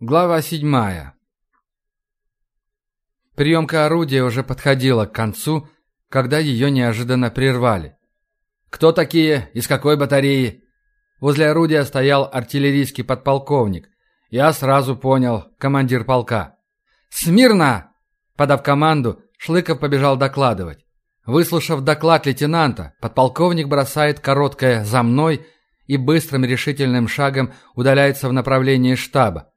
Глава седьмая. Приемка орудия уже подходила к концу, когда ее неожиданно прервали. «Кто такие? Из какой батареи?» Возле орудия стоял артиллерийский подполковник. Я сразу понял, командир полка. «Смирно!» Подав команду, Шлыков побежал докладывать. Выслушав доклад лейтенанта, подполковник бросает короткое «за мной» и быстрым решительным шагом удаляется в направлении штаба.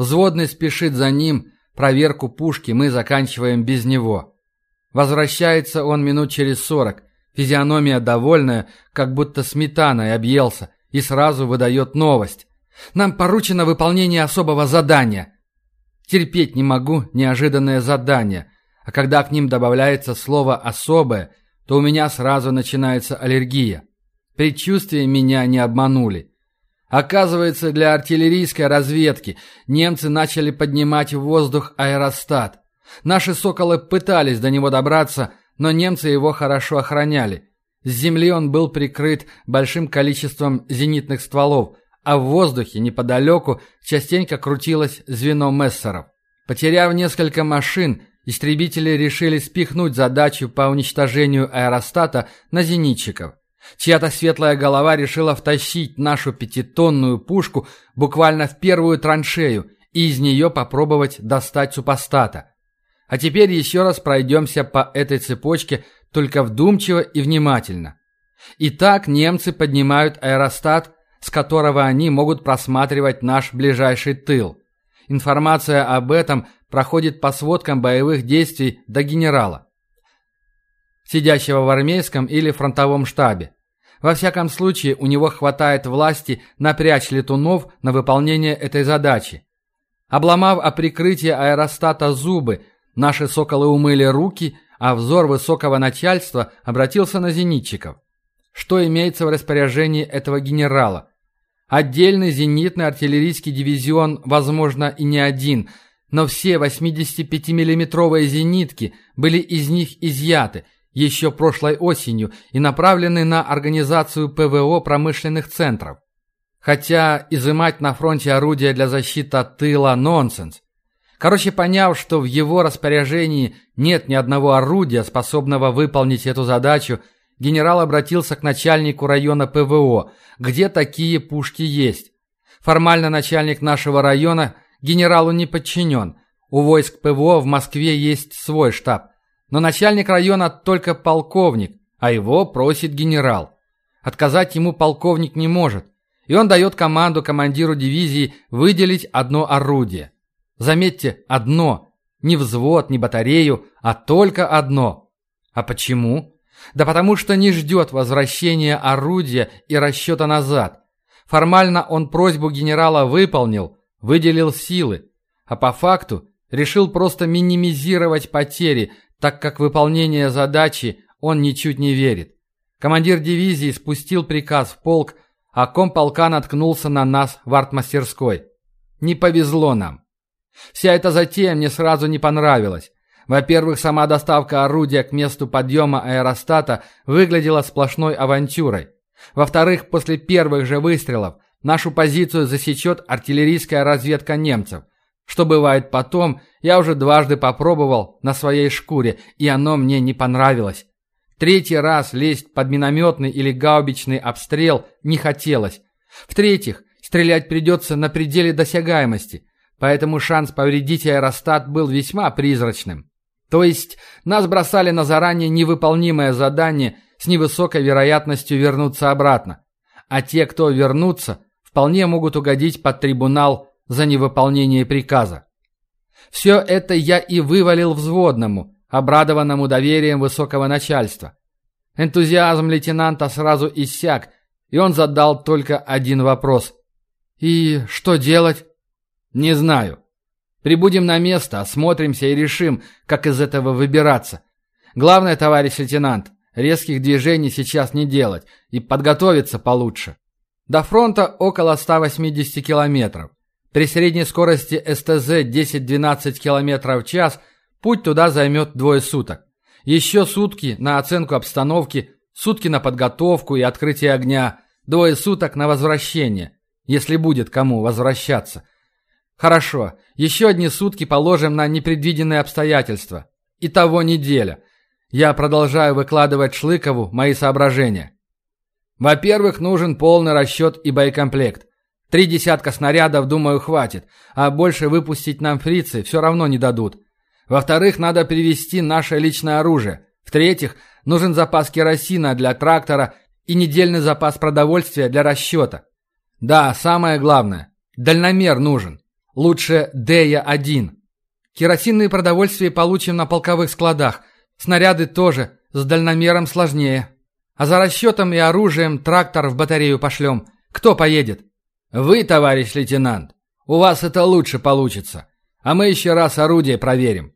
Взводный спешит за ним, проверку пушки мы заканчиваем без него. Возвращается он минут через сорок, физиономия довольная, как будто сметаной объелся, и сразу выдает новость. Нам поручено выполнение особого задания. Терпеть не могу неожиданное задание, а когда к ним добавляется слово «особое», то у меня сразу начинается аллергия. Предчувствия меня не обманули. Оказывается, для артиллерийской разведки немцы начали поднимать в воздух аэростат. Наши «Соколы» пытались до него добраться, но немцы его хорошо охраняли. С земли он был прикрыт большим количеством зенитных стволов, а в воздухе неподалеку частенько крутилось звено мессеров. Потеряв несколько машин, истребители решили спихнуть задачу по уничтожению аэростата на зенитчиков. Чья-то светлая голова решила втащить нашу пятитонную пушку буквально в первую траншею и из нее попробовать достать супостата. А теперь еще раз пройдемся по этой цепочке, только вдумчиво и внимательно. Итак, немцы поднимают аэростат, с которого они могут просматривать наш ближайший тыл. Информация об этом проходит по сводкам боевых действий до генерала сидящего в армейском или фронтовом штабе. Во всяком случае, у него хватает власти напрячь летунов на выполнение этой задачи. Обломав о прикрытие аэростата зубы, наши соколы умыли руки, а взор высокого начальства обратился на зенитчиков. Что имеется в распоряжении этого генерала? Отдельный зенитный артиллерийский дивизион, возможно, и не один, но все 85 миллиметровые зенитки были из них изъяты – еще прошлой осенью и направлены на организацию ПВО промышленных центров. Хотя изымать на фронте орудия для защиты от тыла – нонсенс. Короче, поняв, что в его распоряжении нет ни одного орудия, способного выполнить эту задачу, генерал обратился к начальнику района ПВО, где такие пушки есть. Формально начальник нашего района генералу не подчинен. У войск ПВО в Москве есть свой штаб. Но начальник района только полковник, а его просит генерал. Отказать ему полковник не может, и он дает команду командиру дивизии выделить одно орудие. Заметьте, одно, не взвод, не батарею, а только одно. А почему? Да потому что не ждет возвращения орудия и расчета назад. Формально он просьбу генерала выполнил, выделил силы, а по факту решил просто минимизировать потери, так как выполнение задачи он ничуть не верит. Командир дивизии спустил приказ в полк, а комполка наткнулся на нас в артмастерской. Не повезло нам. Вся эта затея мне сразу не понравилась. Во-первых, сама доставка орудия к месту подъема аэростата выглядела сплошной авантюрой. Во-вторых, после первых же выстрелов нашу позицию засечет артиллерийская разведка немцев. Что бывает потом, я уже дважды попробовал на своей шкуре, и оно мне не понравилось. Третий раз лезть под минометный или гаубичный обстрел не хотелось. В-третьих, стрелять придется на пределе досягаемости, поэтому шанс повредить аэростат был весьма призрачным. То есть нас бросали на заранее невыполнимое задание с невысокой вероятностью вернуться обратно. А те, кто вернутся, вполне могут угодить под трибунал за невыполнение приказа. Все это я и вывалил взводному, обрадованному доверием высокого начальства. Энтузиазм лейтенанта сразу иссяк, и он задал только один вопрос. «И что делать?» «Не знаю. Прибудем на место, осмотримся и решим, как из этого выбираться. Главное, товарищ лейтенант, резких движений сейчас не делать и подготовиться получше. До фронта около 180 километров. При средней скорости СТЗ 10-12 км в час путь туда займет двое суток. Еще сутки на оценку обстановки, сутки на подготовку и открытие огня, двое суток на возвращение, если будет кому возвращаться. Хорошо, еще одни сутки положим на непредвиденные обстоятельства. Итого неделя. Я продолжаю выкладывать Шлыкову мои соображения. Во-первых, нужен полный расчет и боекомплект. Три десятка снарядов, думаю, хватит, а больше выпустить нам фрицы все равно не дадут. Во-вторых, надо привезти наше личное оружие. В-третьих, нужен запас керосина для трактора и недельный запас продовольствия для расчета. Да, самое главное, дальномер нужен. Лучше Дея-1. Керосинные продовольствия получим на полковых складах. Снаряды тоже, с дальномером сложнее. А за расчетом и оружием трактор в батарею пошлем. Кто поедет? Вы, товарищ лейтенант. У вас это лучше получится. А мы еще раз орудие проверим.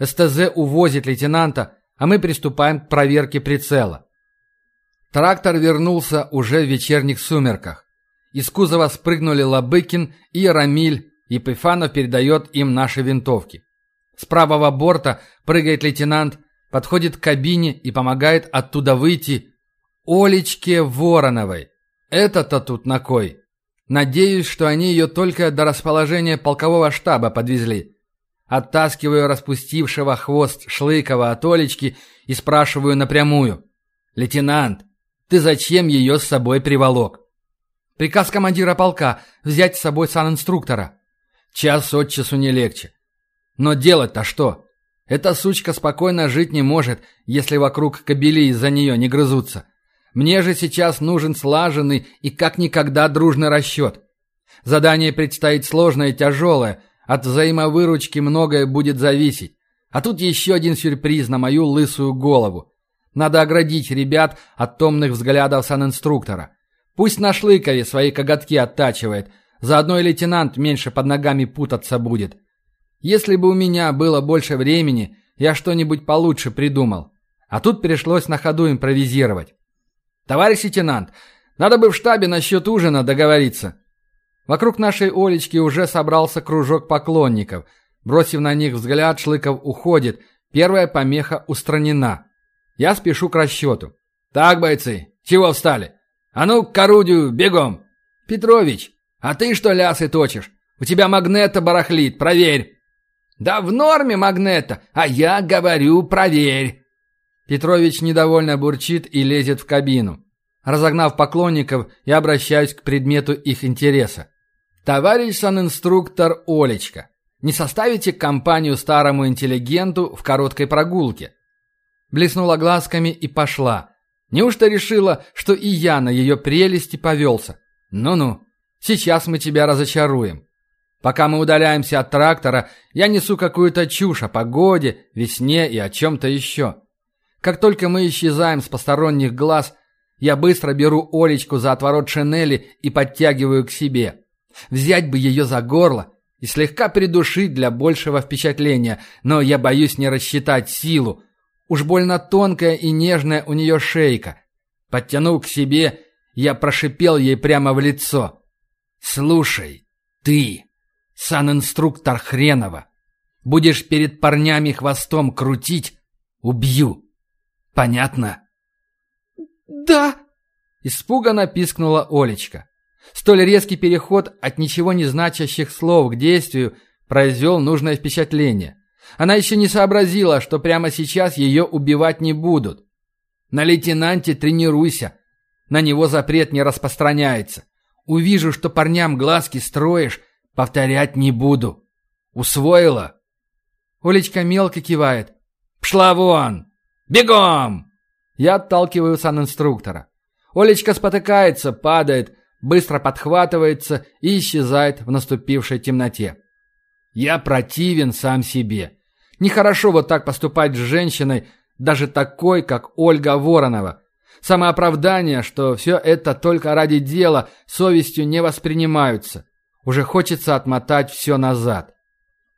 СТЗ увозит лейтенанта, а мы приступаем к проверке прицела. Трактор вернулся уже в вечерних сумерках. Из кузова спрыгнули Лобыкин и Рамиль, и Пифанов передает им наши винтовки. С правого борта прыгает лейтенант, подходит к кабине и помогает оттуда выйти Олечке Вороновой. Это-то тут на кой? Надеюсь, что они ее только до расположения полкового штаба подвезли. Оттаскиваю распустившего хвост Шлыкова от Олечки и спрашиваю напрямую. «Лейтенант, ты зачем ее с собой приволок?» «Приказ командира полка взять с собой санинструктора». «Час от часу не легче. Но делать-то что? Эта сучка спокойно жить не может, если вокруг кобели из-за нее не грызутся. Мне же сейчас нужен слаженный и как никогда дружный расчет. Задание предстоит сложное и тяжелое – от взаимовыручки многое будет зависеть. А тут еще один сюрприз на мою лысую голову. Надо оградить ребят от томных взглядов санинструктора. Пусть на шлыкове свои коготки оттачивает, заодно и лейтенант меньше под ногами путаться будет. Если бы у меня было больше времени, я что-нибудь получше придумал. А тут пришлось на ходу импровизировать. «Товарищ лейтенант, надо бы в штабе насчет ужина договориться», Вокруг нашей Олечки уже собрался кружок поклонников. Бросив на них взгляд, Шлыков уходит. Первая помеха устранена. Я спешу к расчету. «Так, бойцы, чего встали? А ну, к орудию, бегом!» «Петрович, а ты что лясы точишь? У тебя магнета барахлит, проверь!» «Да в норме магнета, а я говорю, проверь!» Петрович недовольно бурчит и лезет в кабину. Разогнав поклонников, я обращаюсь к предмету их интереса. «Товарищ санинструктор Олечка, не составите компанию старому интеллигенту в короткой прогулке?» Блеснула глазками и пошла. Неужто решила, что и я на ее прелести повелся? Ну-ну, сейчас мы тебя разочаруем. Пока мы удаляемся от трактора, я несу какую-то чушь о погоде, весне и о чем-то еще. Как только мы исчезаем с посторонних глаз, я быстро беру Олечку за отворот шинели и подтягиваю к себе. Взять бы ее за горло и слегка придушить для большего впечатления, но я боюсь не рассчитать силу. Уж больно тонкая и нежная у нее шейка. Подтянув к себе, я прошипел ей прямо в лицо. «Слушай, ты, санинструктор хренова, будешь перед парнями хвостом крутить, убью. Понятно?» «Да!» — испуганно пискнула Олечка. Столь резкий переход от ничего не значащих слов к действию произвел нужное впечатление. Она еще не сообразила, что прямо сейчас ее убивать не будут. На лейтенанте тренируйся. На него запрет не распространяется. Увижу, что парням глазки строишь, повторять не буду. Усвоила? Олечка мелко кивает. «Пшла вон! Бегом!» Я отталкиваю санинструктора. Олечка спотыкается, падает, быстро подхватывается и исчезает в наступившей темноте. Я противен сам себе. Нехорошо вот так поступать с женщиной, даже такой, как Ольга Воронова. Самооправдание, что все это только ради дела, совестью не воспринимаются. Уже хочется отмотать все назад.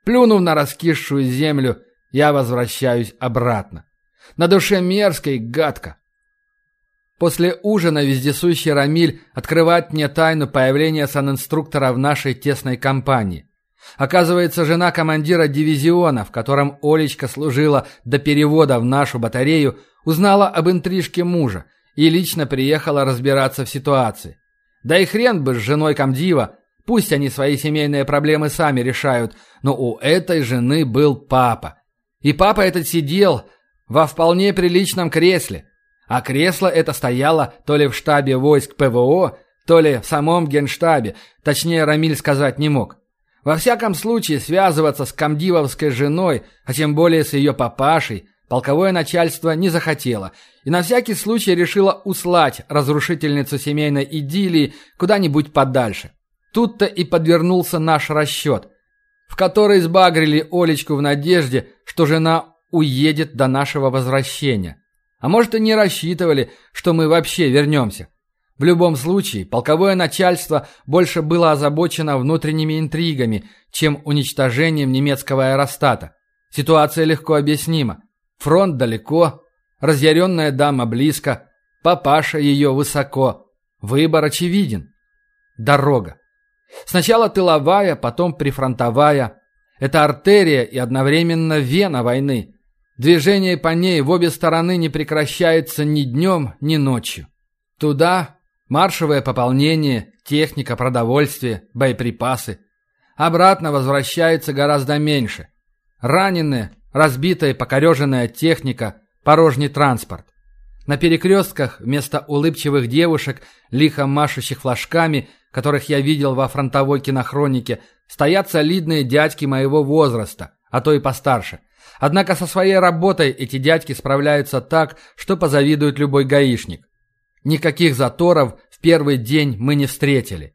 Плюнув на раскисшую землю, я возвращаюсь обратно. На душе мерзко и гадко. После ужина вездесущий Рамиль открывает мне тайну появления санинструктора в нашей тесной компании. Оказывается, жена командира дивизиона, в котором Олечка служила до перевода в нашу батарею, узнала об интрижке мужа и лично приехала разбираться в ситуации. Да и хрен бы с женой комдива, Пусть они свои семейные проблемы сами решают, но у этой жены был папа. И папа этот сидел во вполне приличном кресле. А кресло это стояло то ли в штабе войск ПВО, то ли в самом генштабе, точнее Рамиль сказать не мог. Во всяком случае, связываться с комдивовской женой, а тем более с ее папашей, полковое начальство не захотело и на всякий случай решило услать разрушительницу семейной идиллии куда-нибудь подальше. Тут-то и подвернулся наш расчет, в который сбагрили Олечку в надежде, что жена уедет до нашего возвращения. А может и не рассчитывали, что мы вообще вернемся. В любом случае, полковое начальство больше было озабочено внутренними интригами, чем уничтожением немецкого аэростата. Ситуация легко объяснима. Фронт далеко, разъяренная дама близко, папаша ее высоко. Выбор очевиден. Дорога. Сначала тыловая, потом прифронтовая. Это артерия и одновременно вена войны. Движение по ней в обе стороны не прекращается ни днем, ни ночью. Туда маршевое пополнение, техника, продовольствие, боеприпасы. Обратно возвращается гораздо меньше. Раненые, разбитая покореженная техника, порожний транспорт. На перекрестках вместо улыбчивых девушек, лихо машущих флажками, которых я видел во фронтовой кинохронике, стоят солидные дядьки моего возраста, а то и постарше. Однако со своей работой эти дядьки справляются так, что позавидует любой гаишник. Никаких заторов в первый день мы не встретили.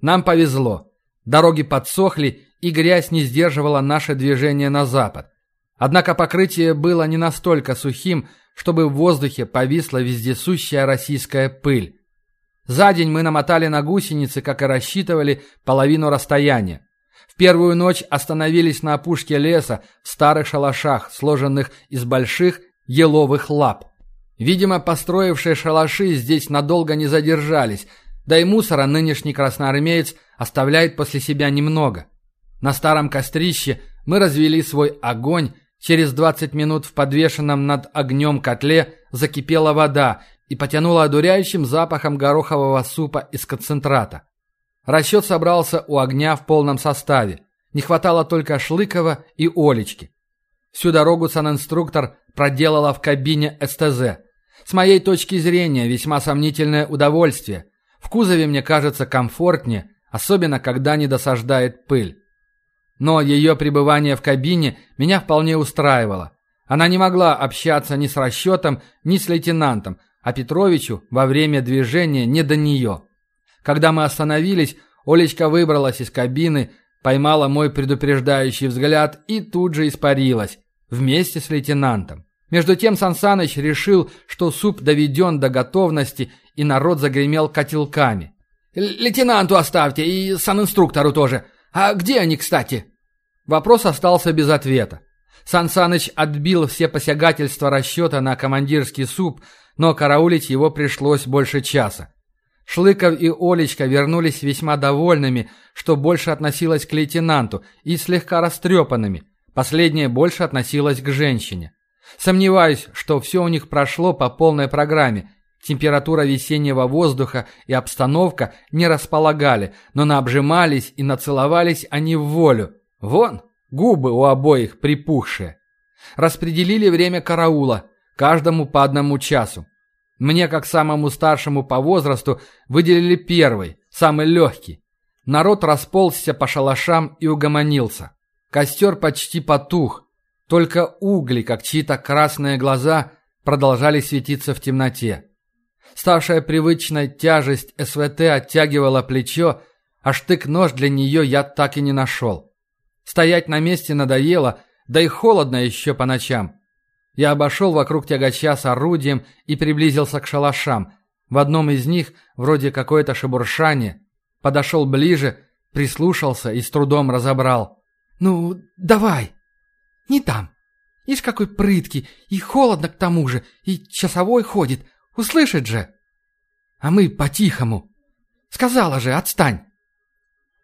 Нам повезло. Дороги подсохли, и грязь не сдерживала наше движение на запад. Однако покрытие было не настолько сухим, чтобы в воздухе повисла вездесущая российская пыль. За день мы намотали на гусеницы, как и рассчитывали, половину расстояния. Первую ночь остановились на опушке леса в старых шалашах, сложенных из больших еловых лап. Видимо, построившие шалаши здесь надолго не задержались, да и мусора нынешний красноармеец оставляет после себя немного. На старом кострище мы развели свой огонь Через 20 минут в подвешенном над огнем котле закипела вода и потянула одуряющим запахом горохового супа из концентрата. Расчет собрался у огня в полном составе. Не хватало только Шлыкова и Олечки. Всю дорогу санинструктор проделала в кабине СТЗ. С моей точки зрения, весьма сомнительное удовольствие. В кузове мне кажется комфортнее, особенно когда не досаждает пыль. Но ее пребывание в кабине меня вполне устраивало. Она не могла общаться ни с расчетом, ни с лейтенантом, а Петровичу во время движения не до нее. Когда мы остановились, Олечка выбралась из кабины, поймала мой предупреждающий взгляд и тут же испарилась, вместе с лейтенантом. Между тем Сансаныч решил, что суп доведен до готовности, и народ загремел котелками. «Лейтенанту оставьте и санинструктору тоже. А где они, кстати?» Вопрос остался без ответа. Сан Саныч отбил все посягательства расчета на командирский суп, но караулить его пришлось больше часа. Шлыков и Олечка вернулись весьма довольными, что больше относилось к лейтенанту, и слегка растрепанными. Последнее больше относилось к женщине. Сомневаюсь, что все у них прошло по полной программе. Температура весеннего воздуха и обстановка не располагали, но наобжимались и нацеловались они в волю. Вон, губы у обоих припухшие. Распределили время караула, каждому по одному часу. Мне, как самому старшему по возрасту, выделили первый, самый легкий. Народ расползся по шалашам и угомонился. Костер почти потух, только угли, как чьи-то красные глаза, продолжали светиться в темноте. Ставшая привычной тяжесть СВТ оттягивала плечо, а штык-нож для нее я так и не нашел. Стоять на месте надоело, да и холодно еще по ночам. Я обошел вокруг тягача с орудием и приблизился к шалашам. В одном из них вроде какое-то шебуршание. Подошел ближе, прислушался и с трудом разобрал. «Ну, давай!» «Не там. Ишь, какой прыткий, и холодно к тому же, и часовой ходит. Услышит же!» «А мы по-тихому!» «Сказала же, отстань!»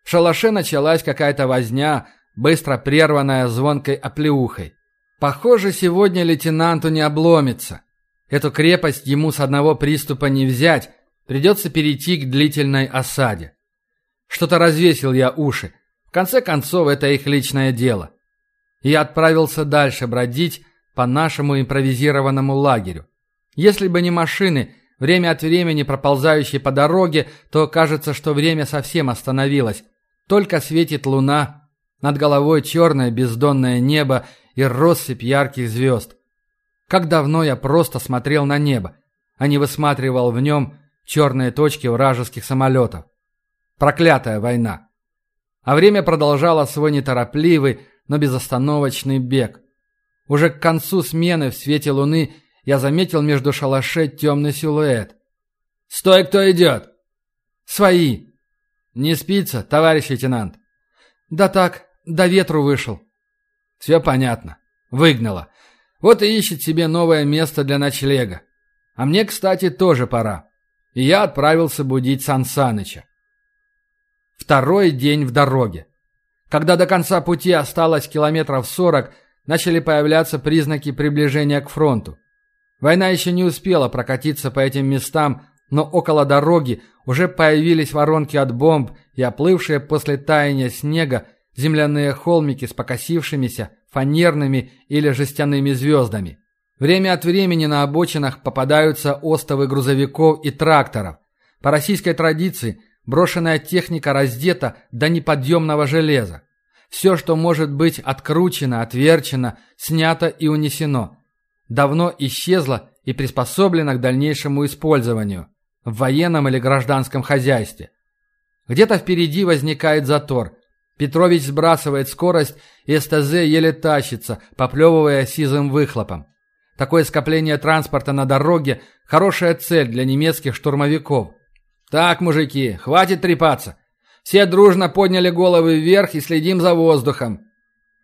В шалаше началась какая-то возня, быстро прерванная звонкой оплеухой. Похоже, сегодня лейтенанту не обломится. Эту крепость ему с одного приступа не взять, придется перейти к длительной осаде. Что-то развесил я уши. В конце концов, это их личное дело. И отправился дальше бродить по нашему импровизированному лагерю. Если бы не машины, время от времени проползающие по дороге, то кажется, что время совсем остановилось. Только светит луна, над головой черное бездонное небо и россыпь ярких звезд. Как давно я просто смотрел на небо, а не высматривал в нем черные точки вражеских самолетов. Проклятая война. А время продолжало свой неторопливый, но безостановочный бег. Уже к концу смены в свете луны я заметил между шалашей темный силуэт. «Стой, кто идет!» «Свои!» «Не спится, товарищ лейтенант?» «Да так, до ветру вышел». «Все понятно. Выгнала. Вот и ищет себе новое место для ночлега. А мне, кстати, тоже пора. И я отправился будить Сансаныча. Второй день в дороге. Когда до конца пути осталось километров сорок, начали появляться признаки приближения к фронту. Война еще не успела прокатиться по этим местам, но около дороги уже появились воронки от бомб и оплывшие после таяния снега земляные холмики с покосившимися фанерными или жестяными звездами. Время от времени на обочинах попадаются остовы грузовиков и тракторов. По российской традиции брошенная техника раздета до неподъемного железа. Все, что может быть откручено, отверчено, снято и унесено, давно исчезло и приспособлено к дальнейшему использованию в военном или гражданском хозяйстве. Где-то впереди возникает затор. Петрович сбрасывает скорость, и СТЗ еле тащится, поплевывая сизым выхлопом. Такое скопление транспорта на дороге – хорошая цель для немецких штурмовиков. «Так, мужики, хватит трепаться. Все дружно подняли головы вверх и следим за воздухом.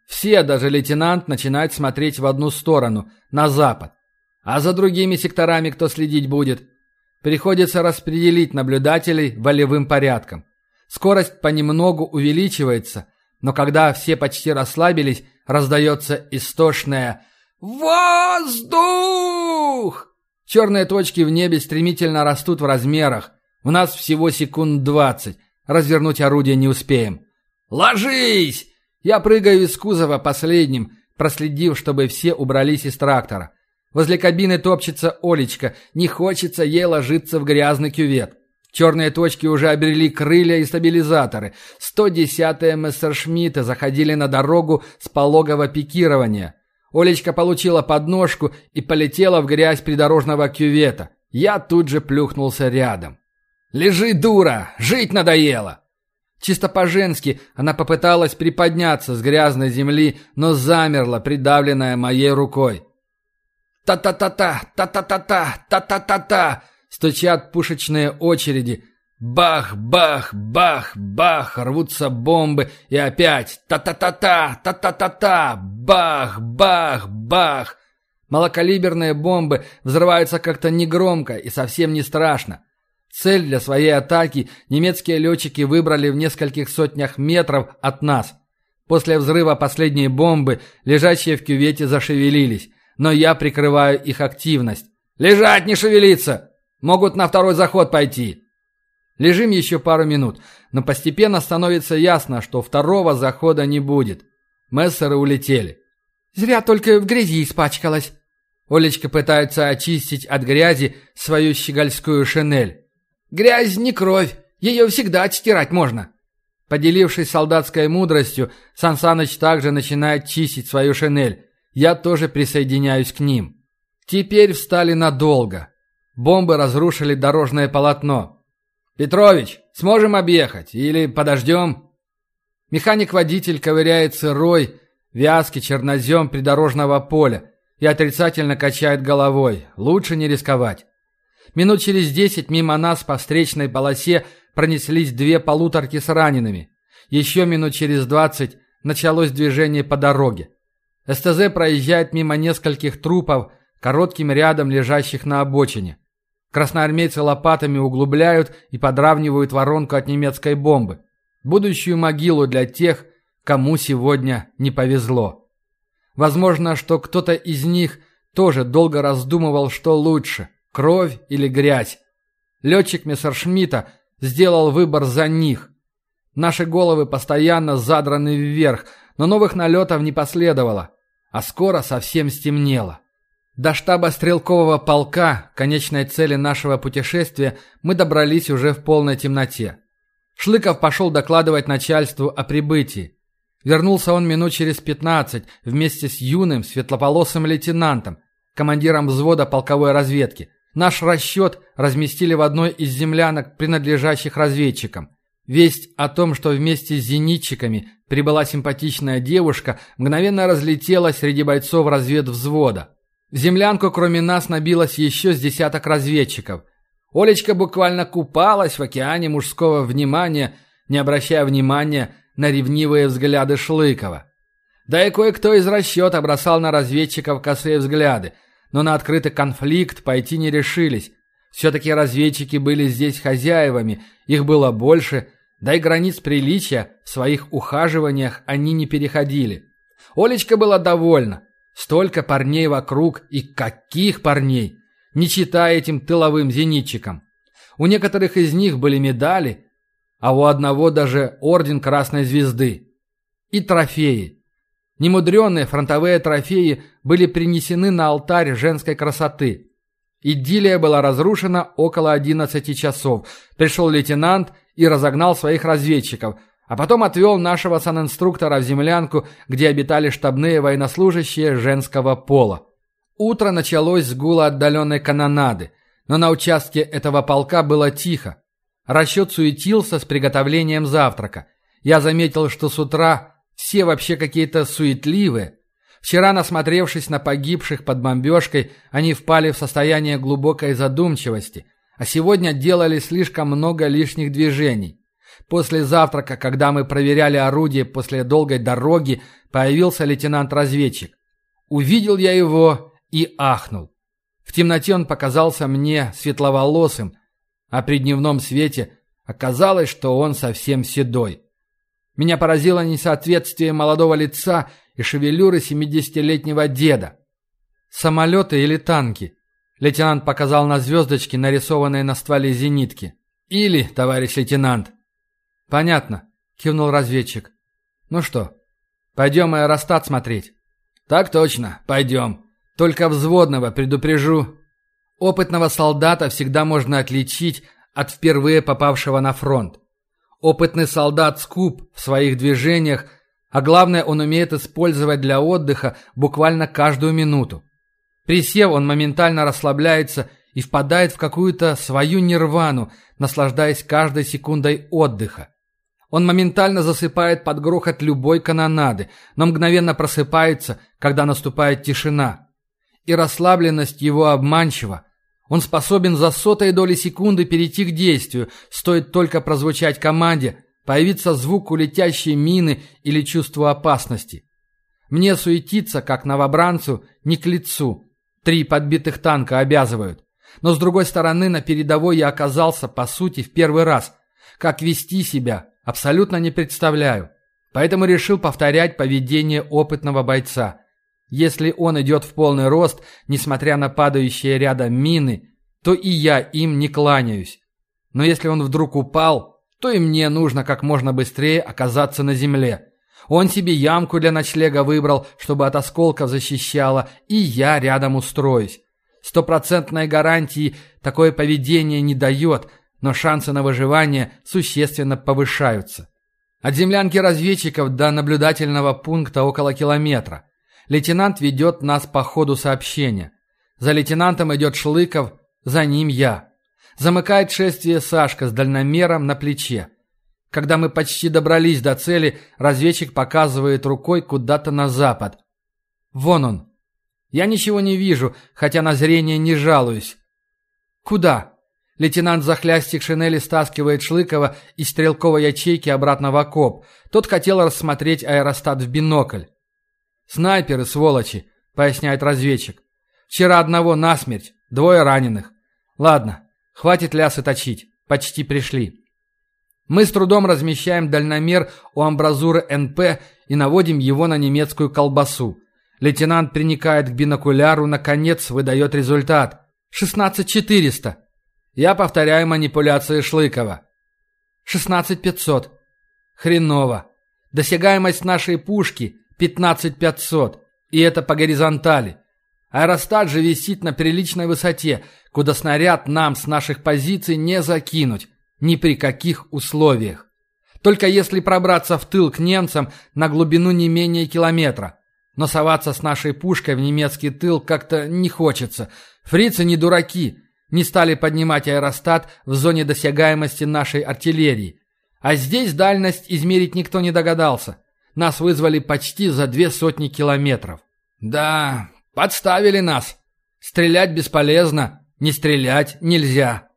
Все, даже лейтенант, начинают смотреть в одну сторону, на запад. А за другими секторами кто следить будет? Приходится распределить наблюдателей волевым порядком. Скорость понемногу увеличивается, но когда все почти расслабились, раздается истошное «Воздух!». Черные точки в небе стремительно растут в размерах. У нас всего секунд двадцать. Развернуть орудие не успеем. «Ложись!» Я прыгаю из кузова последним, проследив, чтобы все убрались из трактора. Возле кабины топчется Олечка. Не хочется ей ложиться в грязный кювет. Черные точки уже обрели крылья и стабилизаторы. 110-е Мессершмитты заходили на дорогу с пологого пикирования. Олечка получила подножку и полетела в грязь придорожного кювета. Я тут же плюхнулся рядом. «Лежи, дура! Жить надоело!» Чисто по-женски она попыталась приподняться с грязной земли, но замерла, придавленная моей рукой. «Та-та-та-та! Та-та-та-та! Та-та-та-та!» Стучат пушечные очереди. Бах, бах, бах, бах, рвутся бомбы. И опять та-та-та-та, та-та-та-та, бах, бах, бах. Малокалиберные бомбы взрываются как-то негромко и совсем не страшно. Цель для своей атаки немецкие летчики выбрали в нескольких сотнях метров от нас. После взрыва последней бомбы лежащие в кювете зашевелились, но я прикрываю их активность. «Лежать, не шевелиться! Могут на второй заход пойти!» Лежим еще пару минут, но постепенно становится ясно, что второго захода не будет. Мессеры улетели. «Зря только в грязи испачкалась». Олечка пытается очистить от грязи свою щегольскую шинель. Грязь не кровь, ее всегда отстирать можно. Поделившись солдатской мудростью, Сансаныч также начинает чистить свою шинель. Я тоже присоединяюсь к ним. Теперь встали надолго. Бомбы разрушили дорожное полотно. «Петрович, сможем объехать? Или подождем?» Механик-водитель ковыряет сырой, вязкий чернозем придорожного поля и отрицательно качает головой. Лучше не рисковать. Минут через десять мимо нас по встречной полосе пронеслись две полуторки с ранеными. Еще минут через двадцать началось движение по дороге. СТЗ проезжает мимо нескольких трупов, коротким рядом лежащих на обочине. Красноармейцы лопатами углубляют и подравнивают воронку от немецкой бомбы. Будущую могилу для тех, кому сегодня не повезло. Возможно, что кто-то из них тоже долго раздумывал, что лучше – Кровь или грязь? Летчик Мессершмитта сделал выбор за них. Наши головы постоянно задраны вверх, но новых налетов не последовало, а скоро совсем стемнело. До штаба стрелкового полка, конечной цели нашего путешествия, мы добрались уже в полной темноте. Шлыков пошел докладывать начальству о прибытии. Вернулся он минут через пятнадцать вместе с юным светлополосым лейтенантом, командиром взвода полковой разведки. Наш расчет разместили в одной из землянок, принадлежащих разведчикам. Весть о том, что вместе с зенитчиками прибыла симпатичная девушка, мгновенно разлетелась среди бойцов разведвзвода. В землянку кроме нас набилось еще с десяток разведчиков. Олечка буквально купалась в океане мужского внимания, не обращая внимания на ревнивые взгляды Шлыкова. Да и кое-кто из расчета бросал на разведчиков косые взгляды, но на открытый конфликт пойти не решились. Все-таки разведчики были здесь хозяевами, их было больше, да и границ приличия в своих ухаживаниях они не переходили. Олечка была довольна. Столько парней вокруг, и каких парней! Не читая этим тыловым зенитчикам. У некоторых из них были медали, а у одного даже орден Красной Звезды. И трофеи. Немудренные фронтовые трофеи были принесены на алтарь женской красоты. Идиллия была разрушена около 11 часов. Пришел лейтенант и разогнал своих разведчиков, а потом отвел нашего санинструктора в землянку, где обитали штабные военнослужащие женского пола. Утро началось с гула отдаленной канонады, но на участке этого полка было тихо. Расчет суетился с приготовлением завтрака. Я заметил, что с утра все вообще какие-то суетливые, Вчера, насмотревшись на погибших под бомбежкой, они впали в состояние глубокой задумчивости, а сегодня делали слишком много лишних движений. После завтрака, когда мы проверяли орудие после долгой дороги, появился лейтенант-разведчик. Увидел я его и ахнул. В темноте он показался мне светловолосым, а при дневном свете оказалось, что он совсем седой. Меня поразило несоответствие молодого лица и шевелюры семидесятилетнего деда. «Самолеты или танки?» Лейтенант показал на звездочки, нарисованные на стволе зенитки. «Или, товарищ лейтенант». «Понятно», — кивнул разведчик. «Ну что, пойдем аэростат смотреть?» «Так точно, пойдем. Только взводного предупрежу». Опытного солдата всегда можно отличить от впервые попавшего на фронт. Опытный солдат скуп в своих движениях, а главное, он умеет использовать для отдыха буквально каждую минуту. Присев, он моментально расслабляется и впадает в какую-то свою нирвану, наслаждаясь каждой секундой отдыха. Он моментально засыпает под грохот любой канонады, но мгновенно просыпается, когда наступает тишина. И расслабленность его обманчива. Он способен за сотой доли секунды перейти к действию, стоит только прозвучать команде, появиться звук улетящей мины или чувство опасности. Мне суетиться, как новобранцу, не к лицу. Три подбитых танка обязывают. Но с другой стороны, на передовой я оказался, по сути, в первый раз. Как вести себя, абсолютно не представляю. Поэтому решил повторять поведение опытного бойца. Если он идет в полный рост, несмотря на падающие рядом мины, то и я им не кланяюсь. Но если он вдруг упал, то и мне нужно как можно быстрее оказаться на земле. Он себе ямку для ночлега выбрал, чтобы от осколков защищала, и я рядом устроюсь. Стопроцентной гарантии такое поведение не дает, но шансы на выживание существенно повышаются. От землянки разведчиков до наблюдательного пункта около километра. Лейтенант ведет нас по ходу сообщения. За лейтенантом идет Шлыков, за ним я. Замыкает шествие Сашка с дальномером на плече. Когда мы почти добрались до цели, разведчик показывает рукой куда-то на запад. Вон он. Я ничего не вижу, хотя на зрение не жалуюсь. Куда? Лейтенант Захлястик Шинели стаскивает Шлыкова из стрелковой ячейки обратно в окоп. Тот хотел рассмотреть аэростат в бинокль. «Снайперы, сволочи», — поясняет разведчик. «Вчера одного насмерть, двое раненых. Ладно, Хватит лясы точить. Почти пришли. Мы с трудом размещаем дальномер у амбразуры НП и наводим его на немецкую колбасу. Лейтенант приникает к бинокуляру, наконец выдает результат. 16400. Я повторяю манипуляции Шлыкова. 16500. Хреново. Досягаемость нашей пушки 15500, и это по горизонтали. Аэростат же висит на приличной высоте, куда снаряд нам с наших позиций не закинуть, ни при каких условиях. Только если пробраться в тыл к немцам на глубину не менее километра. Но соваться с нашей пушкой в немецкий тыл как-то не хочется. Фрицы не дураки, не стали поднимать аэростат в зоне досягаемости нашей артиллерии. А здесь дальность измерить никто не догадался. Нас вызвали почти за две сотни километров. Да, подставили нас. Стрелять бесполезно, не стрелять нельзя.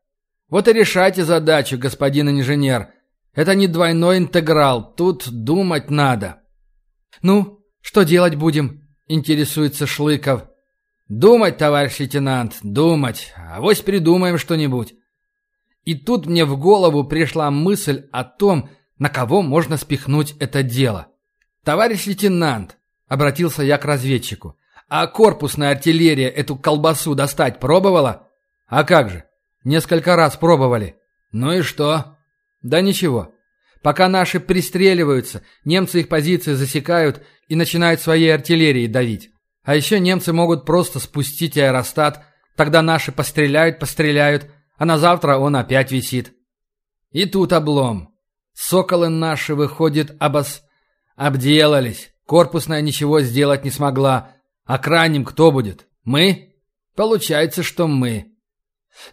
Вот и решайте задачу, господин инженер. Это не двойной интеграл, тут думать надо. Ну, что делать будем? Интересуется Шлыков. Думать, товарищ лейтенант, думать. А вось придумаем что-нибудь. И тут мне в голову пришла мысль о том, на кого можно спихнуть это дело. «Товарищ лейтенант», — обратился я к разведчику, «а корпусная артиллерия эту колбасу достать пробовала?» «А как же? Несколько раз пробовали». «Ну и что?» «Да ничего. Пока наши пристреливаются, немцы их позиции засекают и начинают своей артиллерией давить. А еще немцы могут просто спустить аэростат, тогда наши постреляют, постреляют, а на завтра он опять висит. И тут облом. Соколы наши, выходит, обос... обделались. Корпусная ничего сделать не смогла. А крайним кто будет? Мы? Получается, что мы.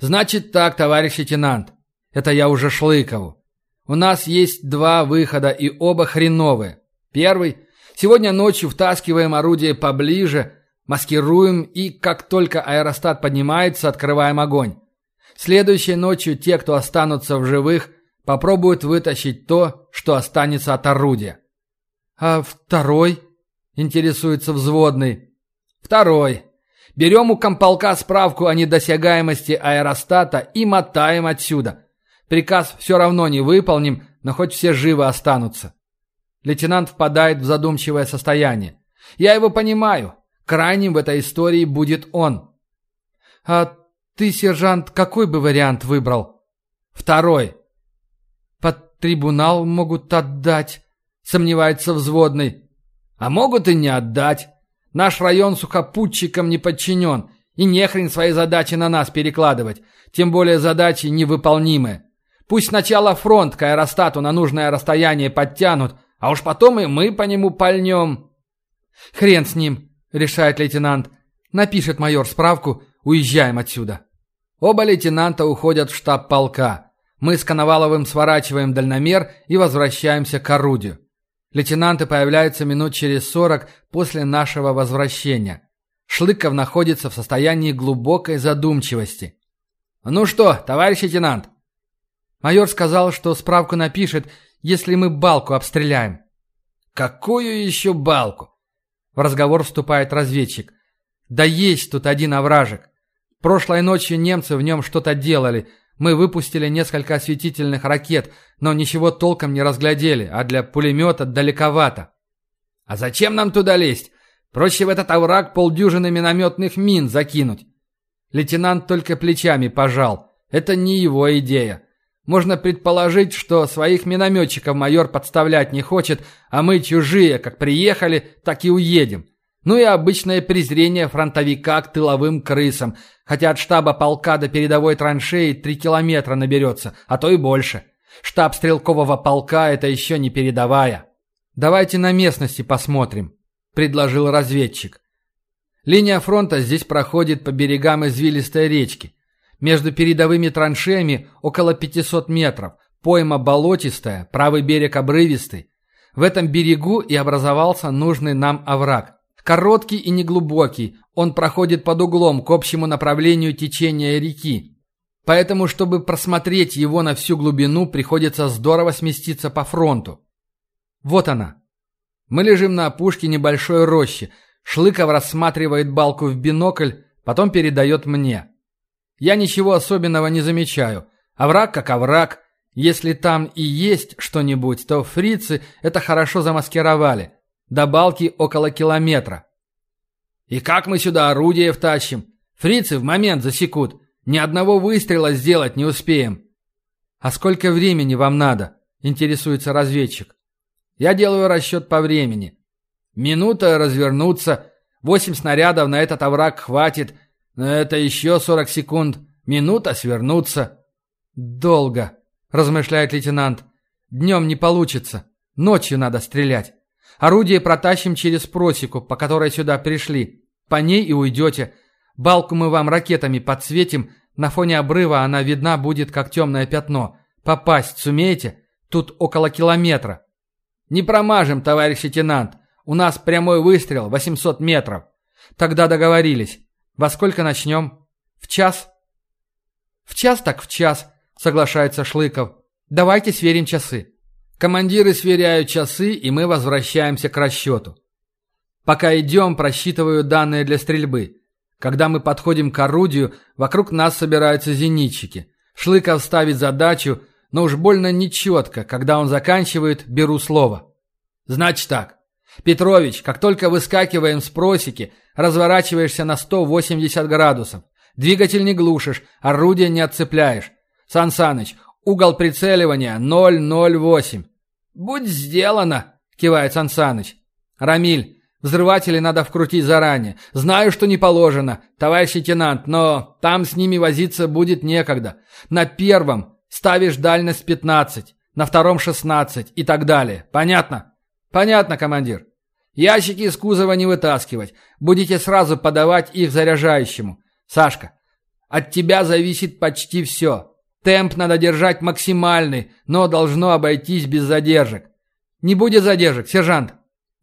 Значит так, товарищ лейтенант. Это я уже Шлыкову. У нас есть два выхода, и оба хреновые. Первый. Сегодня ночью втаскиваем орудие поближе, маскируем и, как только аэростат поднимается, открываем огонь. Следующей ночью те, кто останутся в живых, попробуют вытащить то, что останется от орудия. «А второй?» – интересуется взводный. «Второй. Берем у комполка справку о недосягаемости аэростата и мотаем отсюда. Приказ все равно не выполним, но хоть все живы останутся». Лейтенант впадает в задумчивое состояние. «Я его понимаю. Крайним в этой истории будет он». «А ты, сержант, какой бы вариант выбрал? Второй. Под трибунал могут отдать, сомневается взводный. А могут и не отдать. Наш район сухопутчикам не подчинен, и нехрен свои задачи на нас перекладывать, тем более задачи невыполнимые. Пусть сначала фронт к аэростату на нужное расстояние подтянут, а уж потом и мы по нему пальнем. Хрен с ним, решает лейтенант. Напишет майор справку, Уезжаем отсюда. Оба лейтенанта уходят в штаб полка. Мы с Коноваловым сворачиваем дальномер и возвращаемся к орудию. Лейтенанты появляются минут через сорок после нашего возвращения. Шлыков находится в состоянии глубокой задумчивости. «Ну что, товарищ лейтенант?» Майор сказал, что справку напишет, если мы балку обстреляем. «Какую еще балку?» В разговор вступает разведчик. «Да есть тут один овражек. Прошлой ночью немцы в нем что-то делали. Мы выпустили несколько осветительных ракет, но ничего толком не разглядели, а для пулемета далековато. А зачем нам туда лезть? Проще в этот овраг полдюжины минометных мин закинуть. Лейтенант только плечами пожал. Это не его идея. Можно предположить, что своих минометчиков майор подставлять не хочет, а мы чужие, как приехали, так и уедем. Ну и обычное презрение фронтовика к тыловым крысам, хотя от штаба полка до передовой траншеи три километра наберется, а то и больше. Штаб стрелкового полка – это еще не передовая. «Давайте на местности посмотрим», – предложил разведчик. Линия фронта здесь проходит по берегам извилистой речки. Между передовыми траншеями около 500 метров, пойма болотистая, правый берег обрывистый. В этом берегу и образовался нужный нам овраг – Короткий и неглубокий, он проходит под углом к общему направлению течения реки. Поэтому, чтобы просмотреть его на всю глубину, приходится здорово сместиться по фронту. Вот она. Мы лежим на опушке небольшой рощи. Шлыков рассматривает балку в бинокль, потом передает мне. Я ничего особенного не замечаю. Овраг как овраг. Если там и есть что-нибудь, то фрицы это хорошо замаскировали. До балки около километра. И как мы сюда орудие втащим? Фрицы в момент засекут. Ни одного выстрела сделать не успеем. А сколько времени вам надо? интересуется разведчик. Я делаю расчет по времени. Минута развернуться, восемь снарядов на этот овраг хватит, но это еще сорок секунд, минута свернуться. Долго, размышляет лейтенант. Днем не получится, ночью надо стрелять. Орудие протащим через просеку, по которой сюда пришли. По ней и уйдете. Балку мы вам ракетами подсветим, на фоне обрыва она видна будет, как темное пятно. Попасть сумеете? Тут около километра. Не промажем, товарищ лейтенант. У нас прямой выстрел, 800 метров. Тогда договорились. Во сколько начнем? В час? В час так в час, соглашается Шлыков. Давайте сверим часы. Командиры сверяют часы, и мы возвращаемся к расчету. Пока идем, просчитываю данные для стрельбы. Когда мы подходим к орудию, вокруг нас собираются зенитчики. Шлыков ставит задачу, но уж больно нечетко. Когда он заканчивает, беру слово. Значит так. Петрович, как только выскакиваем с просеки, разворачиваешься на 180 градусов. Двигатель не глушишь, орудие не отцепляешь. Сан Саныч, угол прицеливания 008. «Будь сделано!» – кивает Сан Саныч. «Рамиль, взрыватели надо вкрутить заранее. Знаю, что не положено, товарищ лейтенант, но там с ними возиться будет некогда. На первом ставишь дальность 15, на втором 16 и так далее. Понятно?» «Понятно, командир. Ящики из кузова не вытаскивать. Будете сразу подавать их заряжающему. Сашка, от тебя зависит почти все. Темп надо держать максимальный, но должно обойтись без задержек. Не будет задержек, сержант.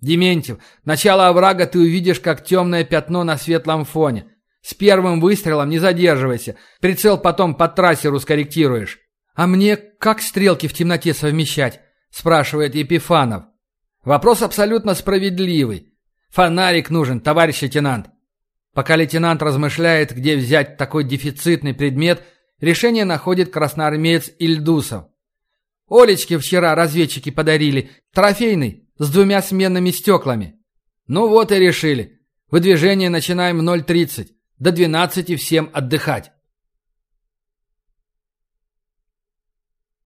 Дементьев, начало оврага ты увидишь как темное пятно на светлом фоне. С первым выстрелом не задерживайся. Прицел потом по трассеру скорректируешь. А мне как стрелки в темноте совмещать? Спрашивает Епифанов. Вопрос абсолютно справедливый. Фонарик нужен, товарищ лейтенант. Пока лейтенант размышляет, где взять такой дефицитный предмет – Решение находит красноармеец Ильдусов. Олечке вчера разведчики подарили. Трофейный, с двумя сменными стеклами. Ну вот и решили. Выдвижение начинаем в 0.30. До 12 всем отдыхать.